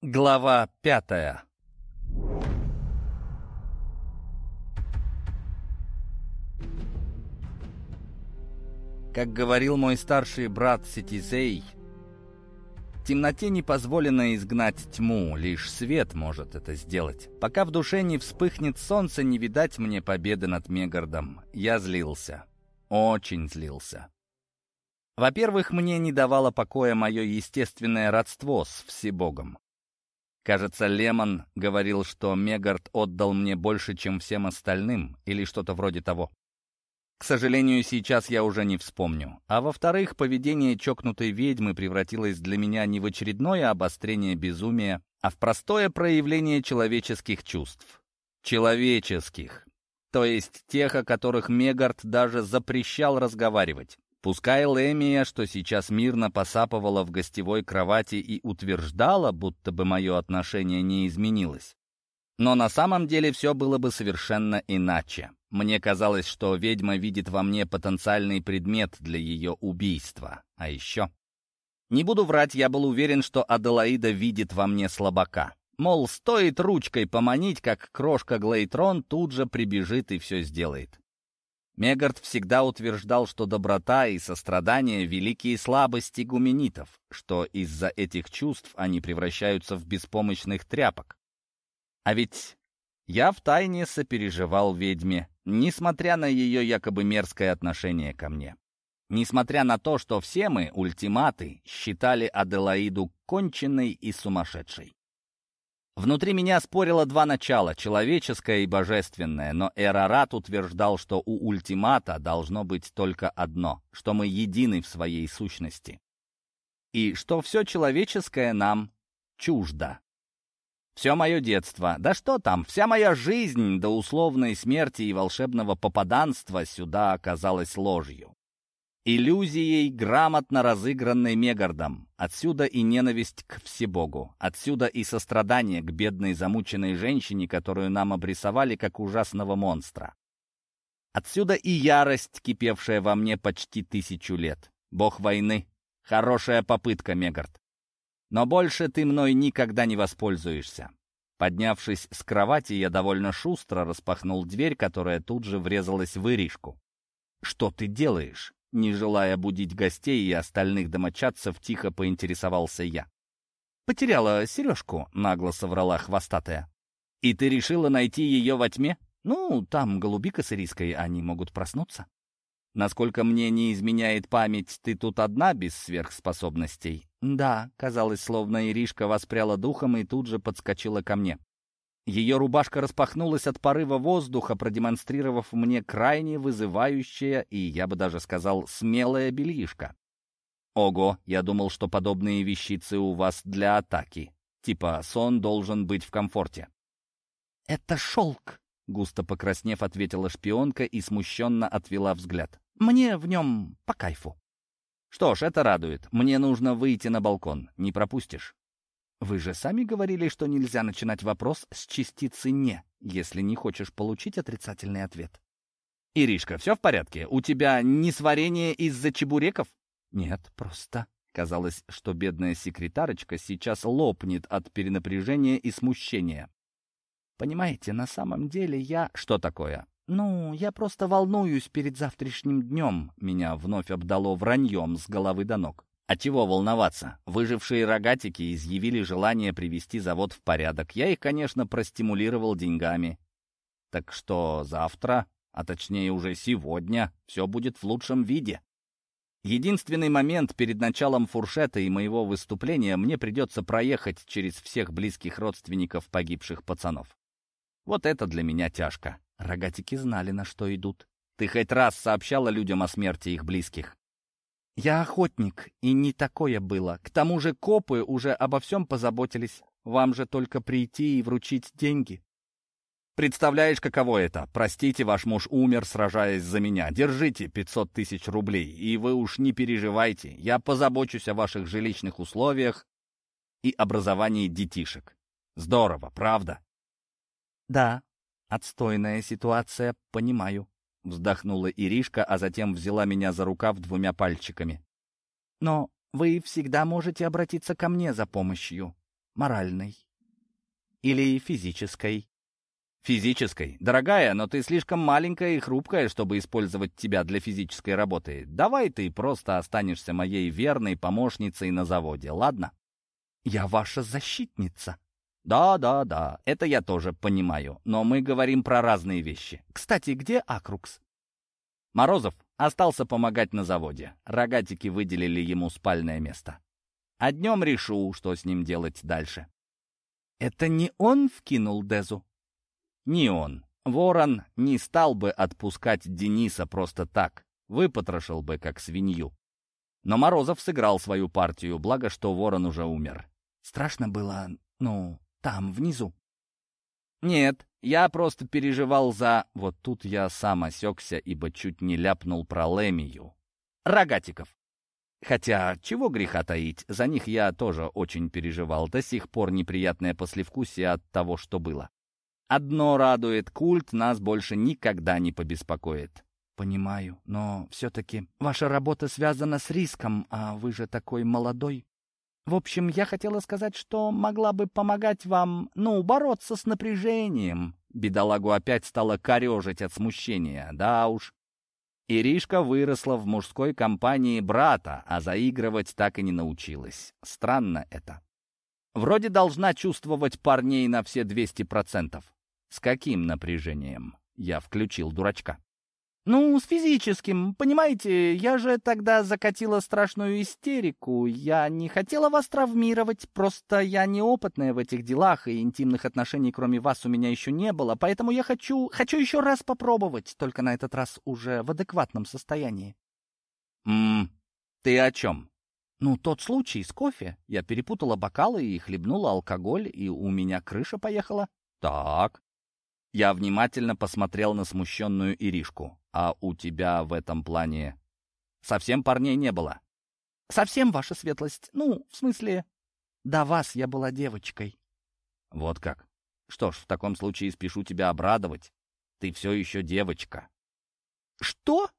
Глава пятая Как говорил мой старший брат Ситизей, темноте не позволено изгнать тьму, лишь свет может это сделать. Пока в душе не вспыхнет солнце, не видать мне победы над Мегардом. Я злился. Очень злился. Во-первых, мне не давало покоя мое естественное родство с Всебогом. Кажется, Лемон говорил, что Мегард отдал мне больше, чем всем остальным, или что-то вроде того. К сожалению, сейчас я уже не вспомню. А во-вторых, поведение чокнутой ведьмы превратилось для меня не в очередное обострение безумия, а в простое проявление человеческих чувств. Человеческих. То есть тех, о которых Мегард даже запрещал разговаривать. Пускай Лемия, что сейчас мирно посапывала в гостевой кровати и утверждала, будто бы мое отношение не изменилось. Но на самом деле все было бы совершенно иначе. Мне казалось, что ведьма видит во мне потенциальный предмет для ее убийства. А еще... Не буду врать, я был уверен, что Аделаида видит во мне слабака. Мол, стоит ручкой поманить, как крошка Глейтрон тут же прибежит и все сделает. Мегард всегда утверждал, что доброта и сострадание — великие слабости гуменитов, что из-за этих чувств они превращаются в беспомощных тряпок. А ведь я втайне сопереживал ведьме, несмотря на ее якобы мерзкое отношение ко мне. Несмотря на то, что все мы, ультиматы, считали Аделаиду конченной и сумасшедшей. Внутри меня спорило два начала, человеческое и божественное, но Эрарат утверждал, что у ультимата должно быть только одно, что мы едины в своей сущности. И что все человеческое нам чуждо. Все мое детство, да что там, вся моя жизнь до условной смерти и волшебного попаданства сюда оказалась ложью. Иллюзией, грамотно разыгранной Мегардом. Отсюда и ненависть к Всебогу. Отсюда и сострадание к бедной замученной женщине, которую нам обрисовали как ужасного монстра. Отсюда и ярость, кипевшая во мне почти тысячу лет. Бог войны. Хорошая попытка, Мегард. Но больше ты мной никогда не воспользуешься. Поднявшись с кровати, я довольно шустро распахнул дверь, которая тут же врезалась в Иришку. «Что ты делаешь?» Не желая будить гостей и остальных домочадцев, тихо поинтересовался я. «Потеряла сережку», — нагло соврала хвостатая. «И ты решила найти ее во тьме? Ну, там голубика с ириской, они могут проснуться». «Насколько мне не изменяет память, ты тут одна без сверхспособностей?» «Да», — казалось, словно Иришка воспряла духом и тут же подскочила ко мне. Ее рубашка распахнулась от порыва воздуха, продемонстрировав мне крайне вызывающее и, я бы даже сказал, смелое бельишко. Ого, я думал, что подобные вещицы у вас для атаки. Типа, сон должен быть в комфорте. «Это шелк», — густо покраснев, ответила шпионка и смущенно отвела взгляд. «Мне в нем по кайфу». «Что ж, это радует. Мне нужно выйти на балкон. Не пропустишь?» Вы же сами говорили, что нельзя начинать вопрос с частицы «не», если не хочешь получить отрицательный ответ. «Иришка, все в порядке? У тебя не сварение из-за чебуреков?» «Нет, просто...» Казалось, что бедная секретарочка сейчас лопнет от перенапряжения и смущения. «Понимаете, на самом деле я...» «Что такое?» «Ну, я просто волнуюсь перед завтрашним днем». Меня вновь обдало враньем с головы до ног. А чего волноваться? Выжившие рогатики изъявили желание привести завод в порядок. Я их, конечно, простимулировал деньгами. Так что завтра, а точнее уже сегодня, все будет в лучшем виде. Единственный момент перед началом фуршета и моего выступления мне придется проехать через всех близких родственников погибших пацанов. Вот это для меня тяжко. Рогатики знали, на что идут. Ты хоть раз сообщала людям о смерти их близких? Я охотник, и не такое было. К тому же копы уже обо всем позаботились. Вам же только прийти и вручить деньги. Представляешь, каково это? Простите, ваш муж умер, сражаясь за меня. Держите 500 тысяч рублей, и вы уж не переживайте. Я позабочусь о ваших жилищных условиях и образовании детишек. Здорово, правда? Да, отстойная ситуация, понимаю. Вздохнула Иришка, а затем взяла меня за рукав двумя пальчиками. «Но вы всегда можете обратиться ко мне за помощью. Моральной. Или физической. Физической. Дорогая, но ты слишком маленькая и хрупкая, чтобы использовать тебя для физической работы. Давай ты просто останешься моей верной помощницей на заводе, ладно? Я ваша защитница. Да, да, да, это я тоже понимаю, но мы говорим про разные вещи. Кстати, где Акрукс? Морозов остался помогать на заводе. Рогатики выделили ему спальное место. А днем решу, что с ним делать дальше. Это не он вкинул Дезу? Не он. Ворон не стал бы отпускать Дениса просто так. Выпотрошил бы, как свинью. Но Морозов сыграл свою партию, благо, что Ворон уже умер. Страшно было, ну, там, внизу. Нет, я просто переживал за... Вот тут я сам осекся, ибо чуть не ляпнул про Лемию. Рогатиков. Хотя, чего греха таить, за них я тоже очень переживал. До сих пор неприятное послевкусие от того, что было. Одно радует, культ нас больше никогда не побеспокоит. Понимаю, но все-таки ваша работа связана с риском, а вы же такой молодой. В общем, я хотела сказать, что могла бы помогать вам, ну, бороться с напряжением. Бедолагу опять стало корежить от смущения. Да уж. Иришка выросла в мужской компании брата, а заигрывать так и не научилась. Странно это. Вроде должна чувствовать парней на все 200%. С каким напряжением? Я включил дурачка. «Ну, с физическим. Понимаете, я же тогда закатила страшную истерику. Я не хотела вас травмировать, просто я неопытная в этих делах, и интимных отношений кроме вас у меня еще не было, поэтому я хочу, хочу еще раз попробовать, только на этот раз уже в адекватном состоянии». «Ммм, ты о чем?» «Ну, тот случай с кофе. Я перепутала бокалы и хлебнула алкоголь, и у меня крыша поехала». «Так, я внимательно посмотрел на смущенную Иришку. «А у тебя в этом плане совсем парней не было?» «Совсем, ваша светлость. Ну, в смысле, до вас я была девочкой». «Вот как? Что ж, в таком случае спешу тебя обрадовать. Ты все еще девочка». «Что?»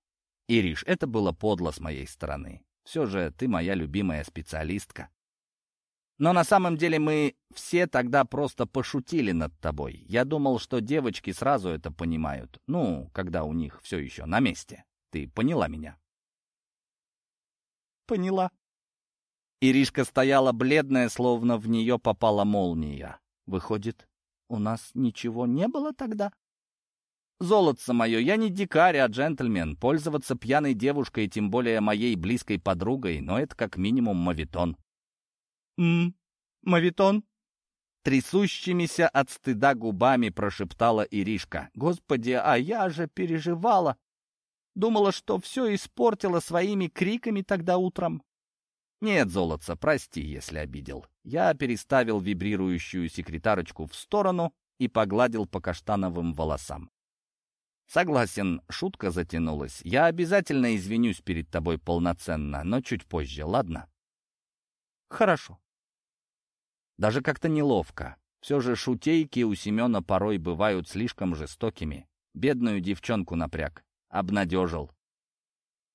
«Ириш, это было подло с моей стороны. Все же ты моя любимая специалистка. Но на самом деле мы все тогда просто пошутили над тобой. Я думал, что девочки сразу это понимают. Ну, когда у них все еще на месте. Ты поняла меня?» «Поняла». Иришка стояла бледная, словно в нее попала молния. «Выходит, у нас ничего не было тогда?» «Золотце мое, я не дикарь, а джентльмен. Пользоваться пьяной девушкой, тем более моей близкой подругой, но это как минимум мавитон». «М, мавитон?» Трясущимися от стыда губами прошептала Иришка. «Господи, а я же переживала! Думала, что все испортила своими криками тогда утром». «Нет, золотца, прости, если обидел». Я переставил вибрирующую секретарочку в сторону и погладил по каштановым волосам. «Согласен, шутка затянулась. Я обязательно извинюсь перед тобой полноценно, но чуть позже, ладно?» «Хорошо», даже как-то неловко. Все же шутейки у Семена порой бывают слишком жестокими. Бедную девчонку напряг. Обнадежил.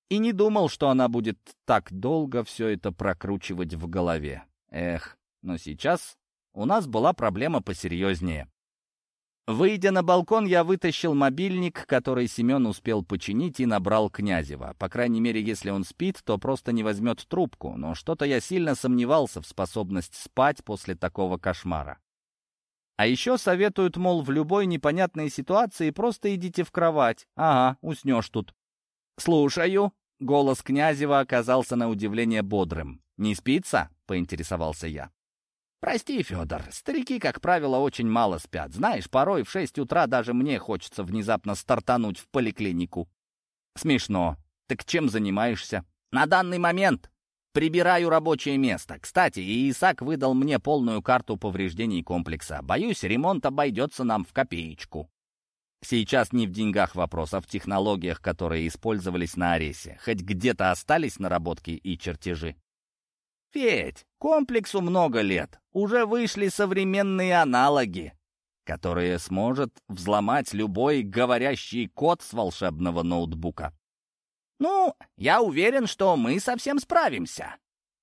И не думал, что она будет так долго все это прокручивать в голове. Эх, но сейчас у нас была проблема посерьезнее. Выйдя на балкон, я вытащил мобильник, который Семен успел починить, и набрал Князева. По крайней мере, если он спит, то просто не возьмет трубку, но что-то я сильно сомневался в способность спать после такого кошмара. А еще советуют, мол, в любой непонятной ситуации просто идите в кровать. Ага, уснешь тут. «Слушаю». Голос Князева оказался на удивление бодрым. «Не спится?» — поинтересовался я. «Прости, Федор, старики, как правило, очень мало спят. Знаешь, порой в шесть утра даже мне хочется внезапно стартануть в поликлинику». «Смешно. Так чем занимаешься?» «На данный момент прибираю рабочее место. Кстати, Исаак выдал мне полную карту повреждений комплекса. Боюсь, ремонт обойдется нам в копеечку». Сейчас не в деньгах вопрос, а в технологиях, которые использовались на Аресе. Хоть где-то остались наработки и чертежи. Федь, комплексу много лет. Уже вышли современные аналоги, которые сможет взломать любой говорящий код с волшебного ноутбука. Ну, я уверен, что мы совсем справимся.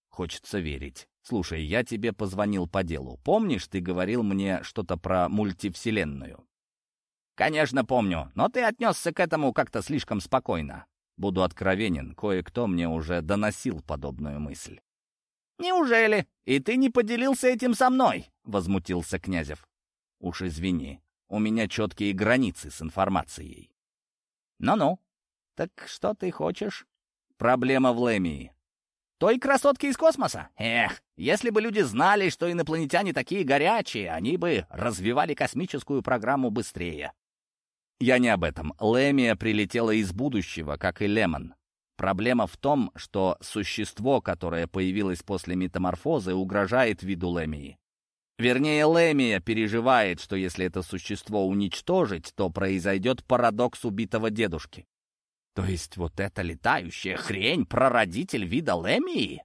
Хочется верить. Слушай, я тебе позвонил по делу. Помнишь, ты говорил мне что-то про мультивселенную? Конечно, помню, но ты отнесся к этому как-то слишком спокойно. Буду откровенен, кое-кто мне уже доносил подобную мысль. «Неужели? И ты не поделился этим со мной?» — возмутился Князев. «Уж извини, у меня четкие границы с информацией». «Ну-ну, так что ты хочешь?» «Проблема в Лемии. Той красотки из космоса? Эх, если бы люди знали, что инопланетяне такие горячие, они бы развивали космическую программу быстрее. Я не об этом. Лемия прилетела из будущего, как и Лемон. Проблема в том, что существо, которое появилось после метаморфозы, угрожает виду Лемии. Вернее, Лемия переживает, что если это существо уничтожить, то произойдет парадокс убитого дедушки. То есть вот эта летающая хрень — прародитель вида Лемии?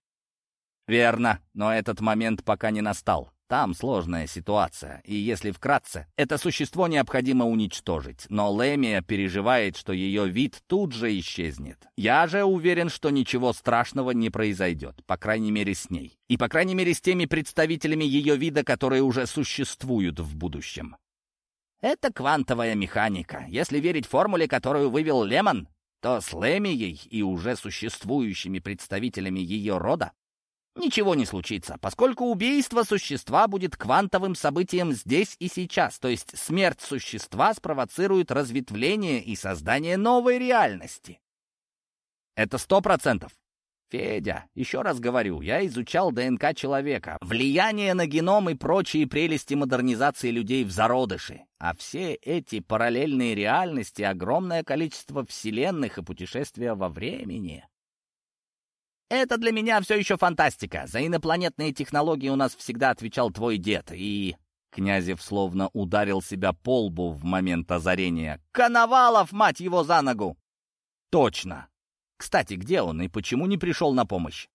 Верно, но этот момент пока не настал. Там сложная ситуация, и если вкратце, это существо необходимо уничтожить, но Лемия переживает, что ее вид тут же исчезнет. Я же уверен, что ничего страшного не произойдет, по крайней мере с ней. И по крайней мере с теми представителями ее вида, которые уже существуют в будущем. Это квантовая механика. Если верить формуле, которую вывел Лемон, то с Лемией и уже существующими представителями ее рода ничего не случится, поскольку убийство существа будет квантовым событием здесь и сейчас, то есть смерть существа спровоцирует разветвление и создание новой реальности. Это сто процентов. Федя, еще раз говорю, я изучал ДНК человека, влияние на геном и прочие прелести модернизации людей в зародыше. А все эти параллельные реальности, огромное количество вселенных и путешествия во времени. Это для меня все еще фантастика. За инопланетные технологии у нас всегда отвечал твой дед, и... Князев словно ударил себя по лбу в момент озарения. «Коновалов, мать его, за ногу!» «Точно! Кстати, где он и почему не пришел на помощь?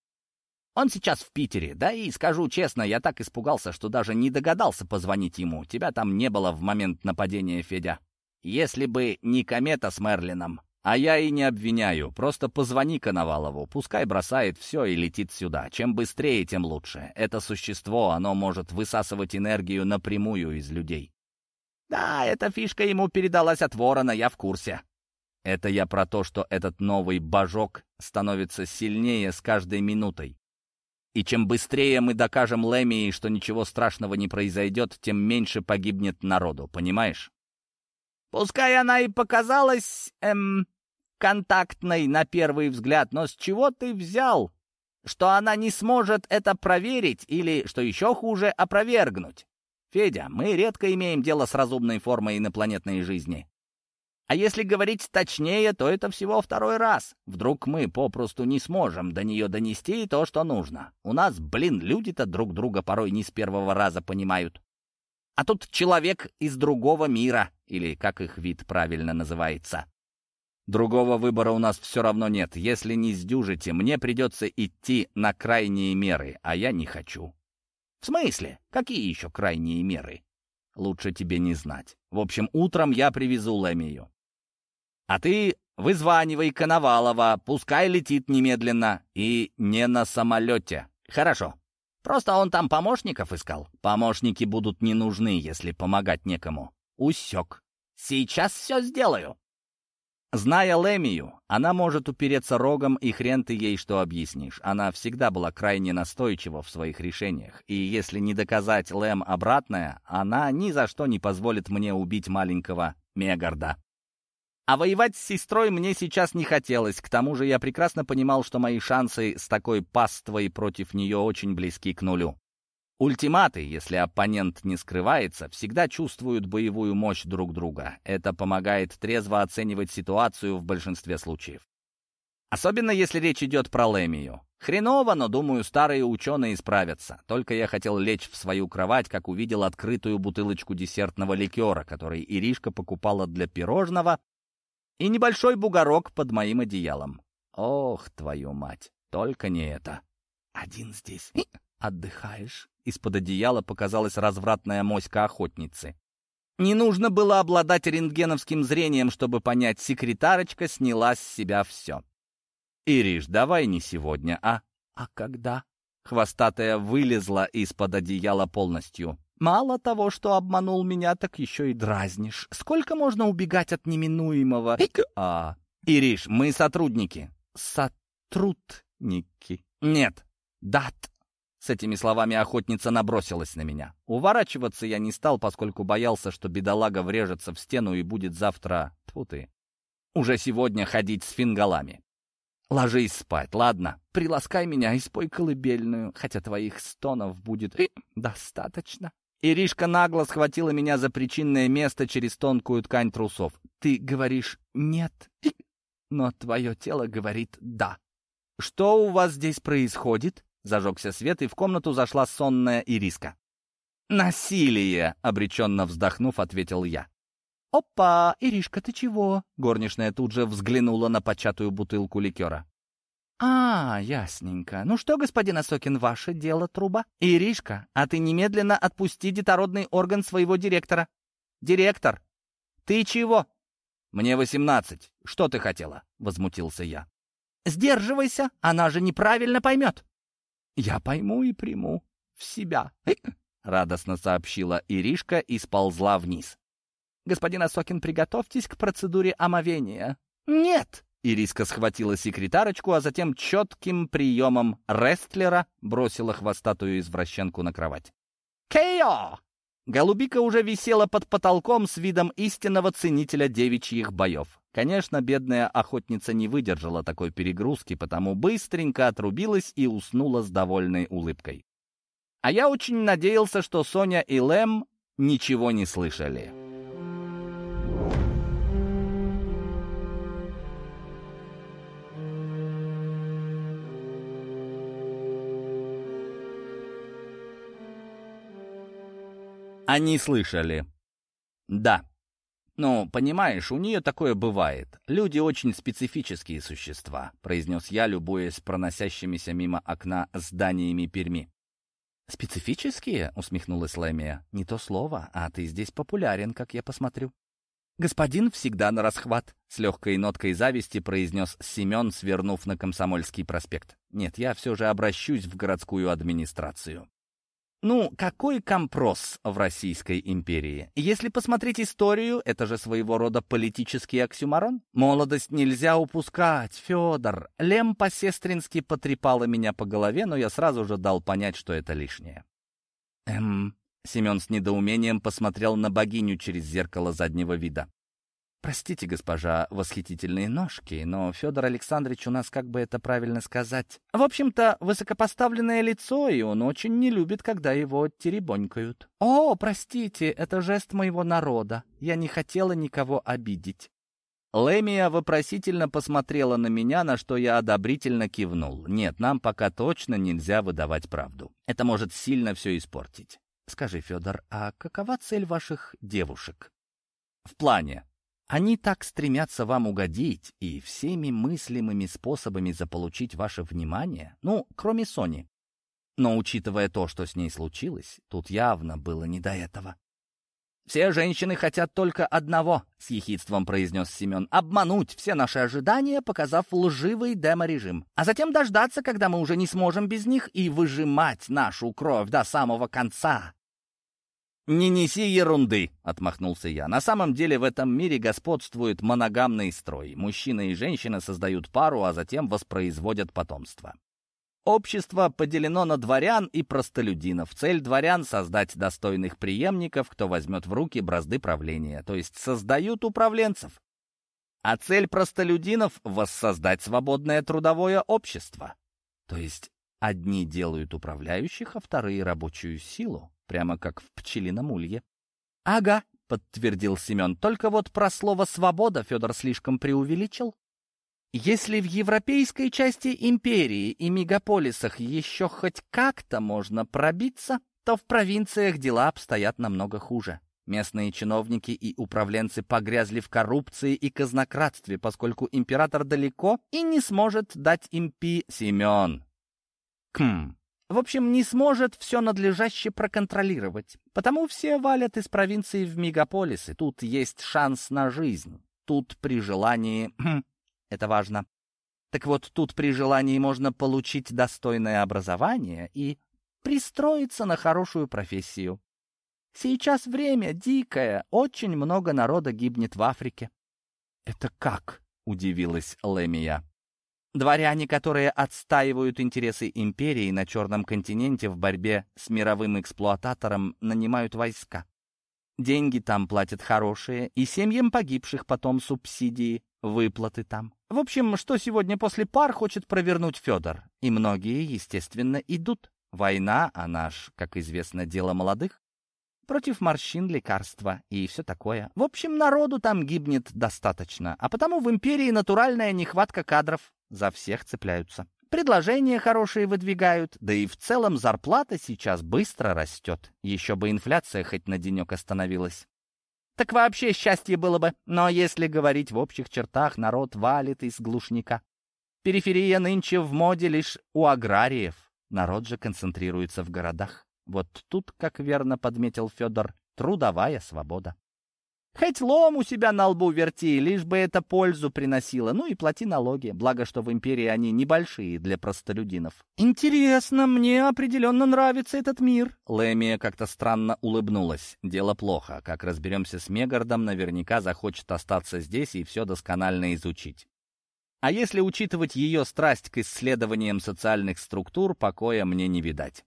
Он сейчас в Питере, да и, скажу честно, я так испугался, что даже не догадался позвонить ему. Тебя там не было в момент нападения, Федя. Если бы не комета с Мерлином. А я и не обвиняю, просто позвони Коновалову, пускай бросает все и летит сюда. Чем быстрее, тем лучше. Это существо, оно может высасывать энергию напрямую из людей. Да, эта фишка ему передалась от ворона, я в курсе. Это я про то, что этот новый божок становится сильнее с каждой минутой. И чем быстрее мы докажем Лемии, что ничего страшного не произойдет, тем меньше погибнет народу, понимаешь? Пускай она и показалась, эм, контактной на первый взгляд, но с чего ты взял, что она не сможет это проверить или, что еще хуже, опровергнуть? Федя, мы редко имеем дело с разумной формой инопланетной жизни. А если говорить точнее, то это всего второй раз. Вдруг мы попросту не сможем до нее донести то, что нужно. У нас, блин, люди-то друг друга порой не с первого раза понимают. А тут человек из другого мира, или как их вид правильно называется. Другого выбора у нас все равно нет. Если не сдюжите, мне придется идти на крайние меры, а я не хочу. В смысле? Какие еще крайние меры? Лучше тебе не знать. В общем, утром я привезу Лемию. А ты вызванивай Коновалова, пускай летит немедленно. И не на самолете. Хорошо. Просто он там помощников искал. Помощники будут не нужны, если помогать некому. Усек. Сейчас все сделаю. Зная Лемию, она может упереться рогом, и хрен ты ей что объяснишь. Она всегда была крайне настойчива в своих решениях, и если не доказать Лем обратное, она ни за что не позволит мне убить маленького Мегарда. А воевать с сестрой мне сейчас не хотелось, к тому же я прекрасно понимал, что мои шансы с такой паствой против нее очень близки к нулю. Ультиматы, если оппонент не скрывается, всегда чувствуют боевую мощь друг друга. Это помогает трезво оценивать ситуацию в большинстве случаев. Особенно если речь идет про Лемию. Хреново, но, думаю, старые ученые справятся. Только я хотел лечь в свою кровать, как увидел открытую бутылочку десертного ликера, который Иришка покупала для пирожного и небольшой бугорок под моим одеялом. Ох, твою мать, только не это. Один здесь. Отдыхаешь? Из-под одеяла показалась развратная моська охотницы. Не нужно было обладать рентгеновским зрением, чтобы понять, секретарочка сняла с себя все. «Ириш, давай не сегодня, а?» «А когда?» Хвостатая вылезла из-под одеяла полностью. Мало того, что обманул меня, так еще и дразнишь. Сколько можно убегать от неминуемого? А, Ириш, мы сотрудники. Сотрудники. Нет, дат. С этими словами охотница набросилась на меня. Уворачиваться я не стал, поскольку боялся, что бедолага врежется в стену и будет завтра... Тьфу ты. Уже сегодня ходить с фингалами. Ложись спать, ладно? Приласкай меня и спой колыбельную, хотя твоих стонов будет и достаточно. Иришка нагло схватила меня за причинное место через тонкую ткань трусов. Ты говоришь «нет», но твое тело говорит «да». «Что у вас здесь происходит?» Зажегся свет, и в комнату зашла сонная Ириска. «Насилие!» — обреченно вздохнув, ответил я. «Опа! Иришка, ты чего?» Горничная тут же взглянула на початую бутылку ликера. «А, ясненько. Ну что, господин Осокин, ваше дело, труба? Иришка, а ты немедленно отпусти детородный орган своего директора. Директор, ты чего?» «Мне восемнадцать. Что ты хотела?» — возмутился я. «Сдерживайся, она же неправильно поймет». «Я пойму и приму в себя», — радостно сообщила Иришка и сползла вниз. «Господин Осокин, приготовьтесь к процедуре омовения». «Нет!» Ириска схватила секретарочку, а затем четким приемом рестлера бросила хвостатую извращенку на кровать. «Кео!» Голубика уже висела под потолком с видом истинного ценителя девичьих боев. Конечно, бедная охотница не выдержала такой перегрузки, потому быстренько отрубилась и уснула с довольной улыбкой. А я очень надеялся, что Соня и Лэм ничего не слышали. Они слышали. Да. «Ну, понимаешь, у нее такое бывает. Люди очень специфические существа», — произнес я, любуясь проносящимися мимо окна зданиями Перми. «Специфические?» — усмехнулась Лэмия. «Не то слово, а ты здесь популярен, как я посмотрю». «Господин всегда на расхват», — с легкой ноткой зависти произнес Семен, свернув на Комсомольский проспект. «Нет, я все же обращусь в городскую администрацию». Ну, какой компрос в Российской империи? Если посмотреть историю, это же своего рода политический оксюмарон. Молодость нельзя упускать, Федор. Лем по-сестрински потрепала меня по голове, но я сразу же дал понять, что это лишнее. Эм... Семен с недоумением посмотрел на богиню через зеркало заднего вида. «Простите, госпожа, восхитительные ножки, но Федор Александрович у нас, как бы это правильно сказать, в общем-то, высокопоставленное лицо, и он очень не любит, когда его теребонькают. О, простите, это жест моего народа. Я не хотела никого обидеть». Лемия вопросительно посмотрела на меня, на что я одобрительно кивнул. «Нет, нам пока точно нельзя выдавать правду. Это может сильно все испортить. Скажи, Федор, а какова цель ваших девушек?» «В плане. Они так стремятся вам угодить и всеми мыслимыми способами заполучить ваше внимание, ну, кроме Сони. Но учитывая то, что с ней случилось, тут явно было не до этого. «Все женщины хотят только одного», — с ехидством произнес Семен, «обмануть все наши ожидания, показав лживый демо-режим, а затем дождаться, когда мы уже не сможем без них, и выжимать нашу кровь до самого конца, «Не неси ерунды», — отмахнулся я. «На самом деле в этом мире господствует моногамный строй. Мужчина и женщина создают пару, а затем воспроизводят потомство. Общество поделено на дворян и простолюдинов. Цель дворян — создать достойных преемников, кто возьмет в руки бразды правления, то есть создают управленцев. А цель простолюдинов — воссоздать свободное трудовое общество. То есть одни делают управляющих, а вторые — рабочую силу прямо как в пчелином улье. «Ага», — подтвердил Семен, — «только вот про слово «свобода» Федор слишком преувеличил. Если в европейской части империи и мегаполисах еще хоть как-то можно пробиться, то в провинциях дела обстоят намного хуже. Местные чиновники и управленцы погрязли в коррупции и казнократстве, поскольку император далеко и не сможет дать им пи... Семен. Кхм. В общем, не сможет все надлежаще проконтролировать. Потому все валят из провинции в мегаполисы. Тут есть шанс на жизнь. Тут при желании... Это важно. Так вот, тут при желании можно получить достойное образование и пристроиться на хорошую профессию. Сейчас время дикое, очень много народа гибнет в Африке. «Это как?» — удивилась Лемия. Дворяне, которые отстаивают интересы империи на Черном континенте в борьбе с мировым эксплуататором, нанимают войска. Деньги там платят хорошие, и семьям погибших потом субсидии, выплаты там. В общем, что сегодня после пар хочет провернуть Федор. И многие, естественно, идут. Война, она ж, как известно, дело молодых. Против морщин лекарства и все такое. В общем, народу там гибнет достаточно, а потому в империи натуральная нехватка кадров. За всех цепляются. Предложения хорошие выдвигают, да и в целом зарплата сейчас быстро растет. Еще бы инфляция хоть на денек остановилась. Так вообще счастье было бы. Но если говорить в общих чертах, народ валит из глушника. Периферия нынче в моде лишь у аграриев. Народ же концентрируется в городах. Вот тут, как верно подметил Федор, трудовая свобода. Хоть лом у себя на лбу верти, лишь бы это пользу приносило. Ну и плати налоги, благо что в империи они небольшие для простолюдинов. Интересно, мне определенно нравится этот мир. Лэмия как-то странно улыбнулась. Дело плохо. Как разберемся с Мегардом, наверняка захочет остаться здесь и все досконально изучить. А если учитывать ее страсть к исследованиям социальных структур, покоя мне не видать.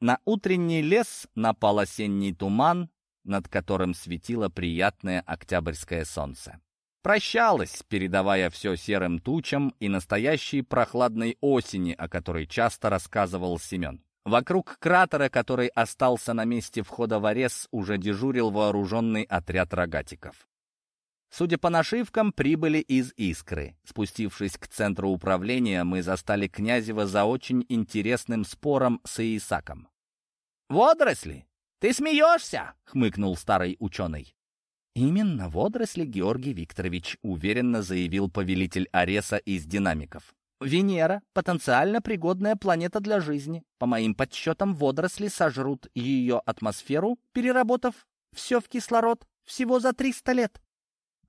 На утренний лес напал осенний туман, над которым светило приятное октябрьское солнце. Прощалась, передавая все серым тучам и настоящей прохладной осени, о которой часто рассказывал Семен. Вокруг кратера, который остался на месте входа в Арес, уже дежурил вооруженный отряд рогатиков. Судя по нашивкам, прибыли из Искры. Спустившись к центру управления, мы застали Князева за очень интересным спором с Исаком. «Водоросли!» «Ты смеешься?» — хмыкнул старый ученый. «Именно водоросли, Георгий Викторович», — уверенно заявил повелитель Ареса из динамиков. «Венера — потенциально пригодная планета для жизни. По моим подсчетам, водоросли сожрут ее атмосферу, переработав все в кислород всего за 300 лет».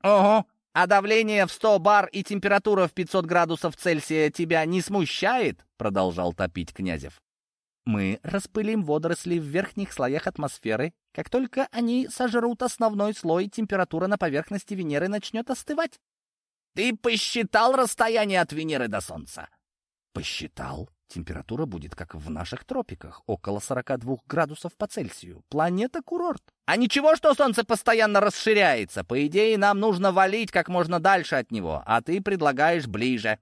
«Ого! А давление в 100 бар и температура в 500 градусов Цельсия тебя не смущает?» — продолжал топить Князев. Мы распылим водоросли в верхних слоях атмосферы. Как только они сожрут основной слой, температура на поверхности Венеры начнет остывать. Ты посчитал расстояние от Венеры до Солнца? Посчитал. Температура будет, как в наших тропиках, около 42 градусов по Цельсию. Планета-курорт. А ничего, что Солнце постоянно расширяется. По идее, нам нужно валить как можно дальше от него, а ты предлагаешь ближе.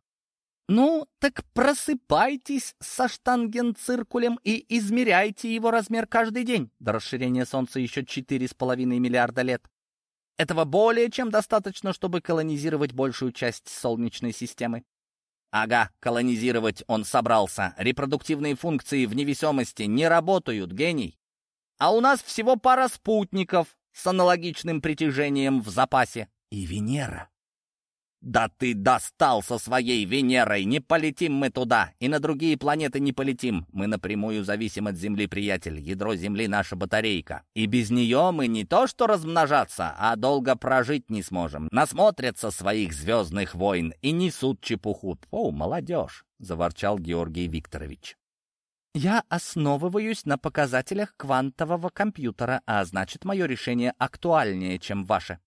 «Ну, так просыпайтесь со штангенциркулем и измеряйте его размер каждый день. До расширения Солнца еще 4,5 миллиарда лет. Этого более чем достаточно, чтобы колонизировать большую часть Солнечной системы. Ага, колонизировать он собрался. Репродуктивные функции в невесомости не работают, гений. А у нас всего пара спутников с аналогичным притяжением в запасе. И Венера. «Да ты достал со своей Венерой! Не полетим мы туда! И на другие планеты не полетим! Мы напрямую зависим от Земли, приятель! Ядро Земли — наша батарейка! И без нее мы не то что размножаться, а долго прожить не сможем! Насмотрятся своих звездных войн и несут чепуху! О, молодежь!» — заворчал Георгий Викторович. «Я основываюсь на показателях квантового компьютера, а значит, мое решение актуальнее, чем ваше»,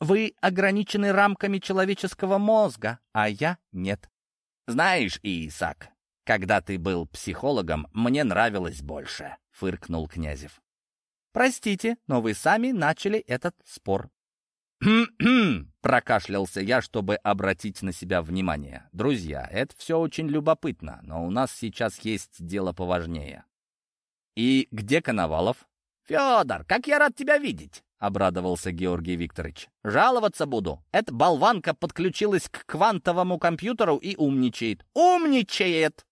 вы ограничены рамками человеческого мозга, а я нет. Знаешь, Исаак, когда ты был психологом, мне нравилось больше, фыркнул Князев. Простите, но вы сами начали этот спор. «Хм-хм!» — прокашлялся я, чтобы обратить на себя внимание. «Друзья, это все очень любопытно, но у нас сейчас есть дело поважнее». «И где Коновалов?» «Федор, как я рад тебя видеть!» — обрадовался Георгий Викторович. «Жаловаться буду. Эта болванка подключилась к квантовому компьютеру и умничает. Умничает!»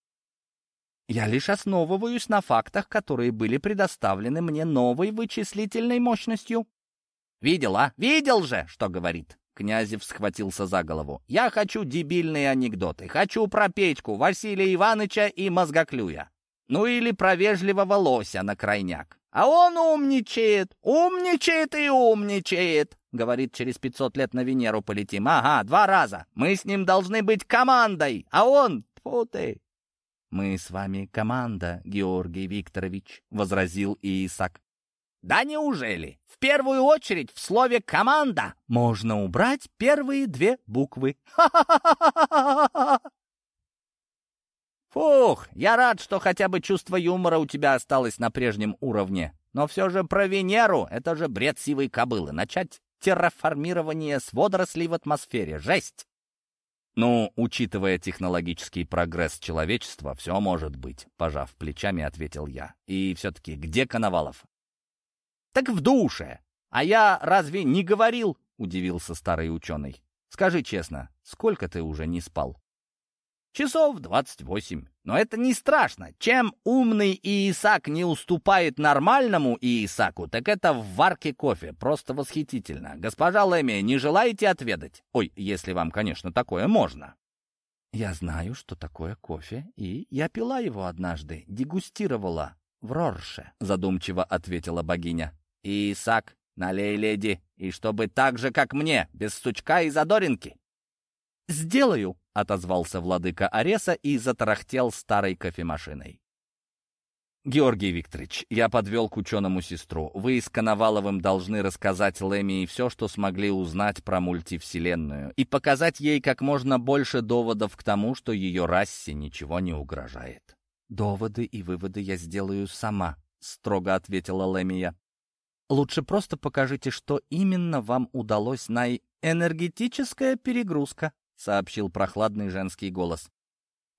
«Я лишь основываюсь на фактах, которые были предоставлены мне новой вычислительной мощностью». «Видел, а? Видел же, что говорит!» Князев схватился за голову. «Я хочу дебильные анекдоты. Хочу про Петьку, Василия Ивановича и Мозгоклюя. Ну или про вежливого лося на крайняк. А он умничает, умничает и умничает. Говорит, через 500 лет на Венеру полетим. Ага, два раза. Мы с ним должны быть командой, а он... Фу ты!» «Мы с вами команда, Георгий Викторович», — возразил Иисак. «Да неужели? В первую очередь в слове «команда» можно убрать первые две буквы. Ха-ха-ха-ха-ха-ха!» «Фух, я рад, что хотя бы чувство юмора у тебя осталось на прежнем уровне. Но все же про Венеру — это же бред сивой кобылы. Начать терраформирование с водорослей в атмосфере. Жесть!» «Ну, учитывая технологический прогресс человечества, все может быть», — пожав плечами, ответил я. «И все-таки где Коновалов?» «Так в душе! А я разве не говорил?» — удивился старый ученый. «Скажи честно, сколько ты уже не спал?» Часов двадцать восемь. Но это не страшно. Чем умный Иисак не уступает нормальному Иисаку, так это в варке кофе. Просто восхитительно. Госпожа Лэмия, не желаете отведать? Ой, если вам, конечно, такое можно. Я знаю, что такое кофе, и я пила его однажды, дегустировала в Рорше, задумчиво ответила богиня. Иисак, налей леди, и чтобы так же, как мне, без стучка и задоринки. «Сделаю», — отозвался владыка Ареса и затарахтел старой кофемашиной. «Георгий Викторович, я подвел к ученому сестру. Вы с Коноваловым должны рассказать Лэмии все, что смогли узнать про мультивселенную, и показать ей как можно больше доводов к тому, что ее расе ничего не угрожает». «Доводы и выводы я сделаю сама», — строго ответила Лэмия. «Лучше просто покажите, что именно вам удалось на энергетическая перегрузка». — сообщил прохладный женский голос.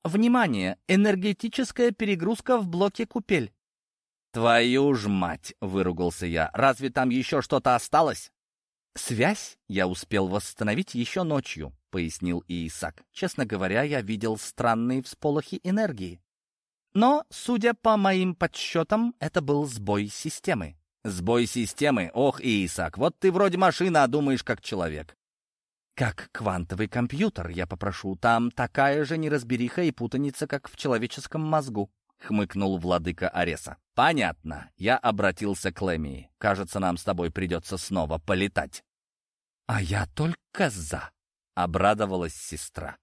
«Внимание! Энергетическая перегрузка в блоке купель!» «Твою ж мать!» — выругался я. «Разве там еще что-то осталось?» «Связь я успел восстановить еще ночью», — пояснил Иисак. «Честно говоря, я видел странные всполохи энергии. Но, судя по моим подсчетам, это был сбой системы». «Сбой системы? Ох, Иисак, вот ты вроде машина, а думаешь как человек. Как квантовый компьютер, я попрошу. Там такая же неразбериха и путаница, как в человеческом мозгу. — хмыкнул владыка Ареса. «Понятно. Я обратился к Лемии. Кажется, нам с тобой придется снова полетать». «А я только за», — обрадовалась сестра.